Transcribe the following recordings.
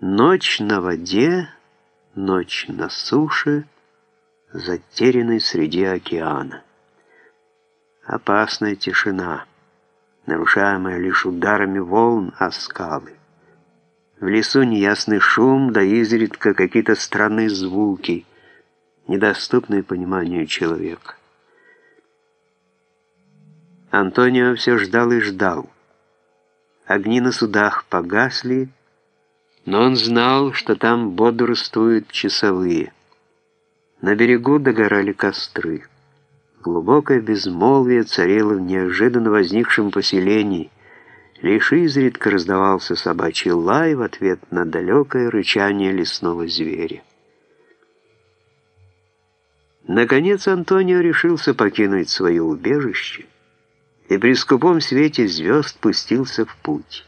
Ночь на воде, ночь на суше, затерянной среди океана. Опасная тишина, нарушаемая лишь ударами волн о скалы. В лесу неясный шум, да изредка какие-то странные звуки, недоступные пониманию человека. Антонио все ждал и ждал. Огни на судах погасли, но он знал, что там бодрствуют часовые. На берегу догорали костры. Глубокое безмолвие царило в неожиданно возникшем поселении. Лишь изредка раздавался собачий лай в ответ на далекое рычание лесного зверя. Наконец Антонио решился покинуть свое убежище и при скупом свете звезд пустился в путь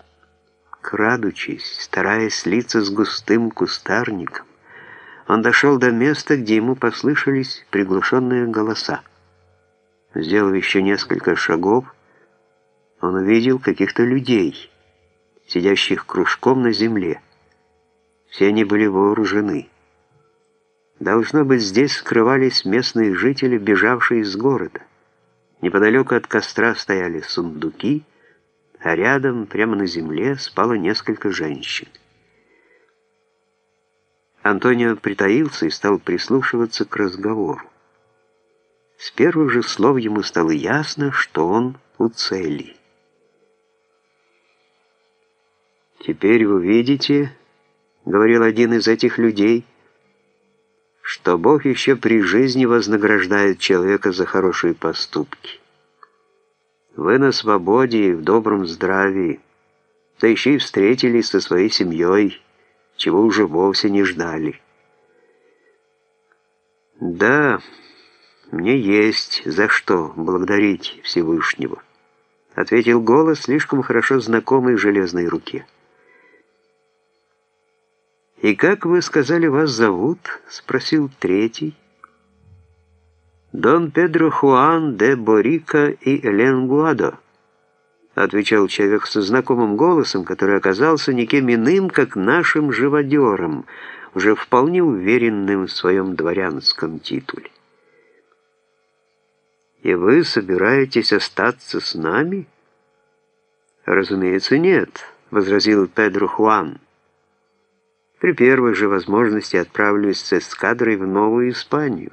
крадучись, стараясь слиться с густым кустарником, он дошел до места, где ему послышались приглушенные голоса. Сделав еще несколько шагов, он увидел каких-то людей, сидящих кружком на земле. Все они были вооружены. Должно быть, здесь скрывались местные жители, бежавшие из города. Неподалеку от костра стояли сундуки, а рядом, прямо на земле, спало несколько женщин. Антонио притаился и стал прислушиваться к разговору. С первых же слов ему стало ясно, что он у цели. «Теперь вы видите, — говорил один из этих людей, — что Бог еще при жизни вознаграждает человека за хорошие поступки. Вы на свободе и в добром здравии, да еще и встретились со своей семьей, чего уже вовсе не ждали. Да, мне есть за что благодарить Всевышнего, ответил голос, слишком хорошо знакомый железной руке. «И как вы сказали, вас зовут?» — спросил третий. «Дон Педро Хуан де Борика и Ленгуадо», отвечал человек со знакомым голосом, который оказался никем иным, как нашим живодером, уже вполне уверенным в своем дворянском титуле. «И вы собираетесь остаться с нами?» «Разумеется, нет», — возразил Педро Хуан. «При первой же возможности отправлюсь с эскадрой в Новую Испанию».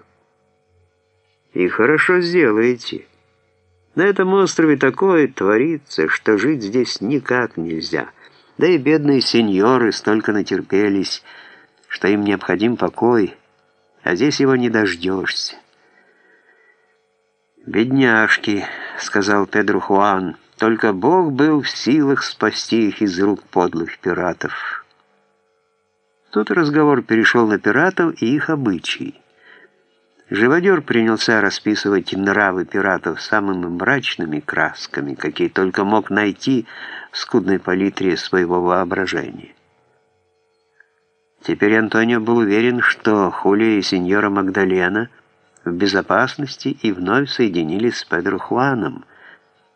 И хорошо сделаете. На этом острове такое творится, что жить здесь никак нельзя. Да и бедные сеньоры столько натерпелись, что им необходим покой, а здесь его не дождешься. «Бедняжки», — сказал Педро Хуан, — «только Бог был в силах спасти их из рук подлых пиратов». Тут разговор перешел на пиратов и их обычаи. Живодер принялся расписывать нравы пиратов самыми мрачными красками, какие только мог найти в скудной палитре своего воображения. Теперь Антонио был уверен, что Хулия и сеньора Магдалена в безопасности и вновь соединились с Педро Хуаном,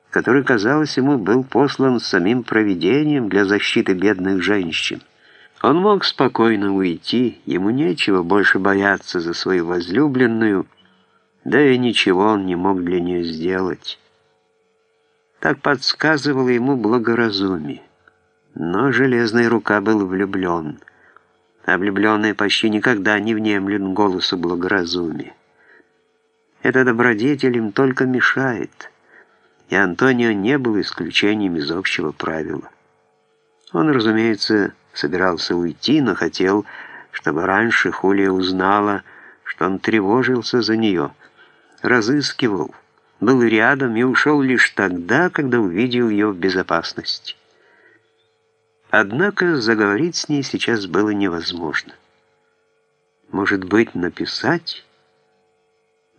который, казалось ему, был послан самим провидением для защиты бедных женщин. Он мог спокойно уйти, ему нечего больше бояться за свою возлюбленную, да и ничего он не мог для нее сделать. Так подсказывало ему благоразумие. Но железная рука был влюблен, а влюбленные почти никогда не внемлют голосу благоразумия. Это добродетель им только мешает, и Антонио не был исключением из общего правила. Он, разумеется, собирался уйти, но хотел, чтобы раньше Хулия узнала, что он тревожился за нее, разыскивал, был рядом и ушел лишь тогда, когда увидел ее в безопасности. Однако заговорить с ней сейчас было невозможно. Может быть, написать?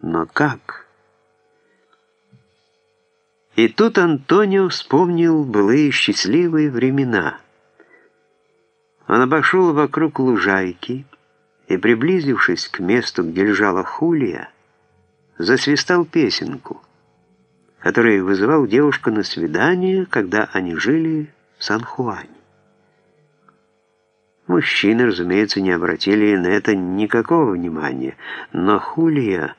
Но как? И тут Антонио вспомнил былые счастливые времена — он обошел вокруг лужайки и, приблизившись к месту, где лежала Хулия, засвистал песенку, которую вызывал девушка на свидание, когда они жили в Сан-Хуане. Мужчины, разумеется, не обратили на это никакого внимания, но Хулия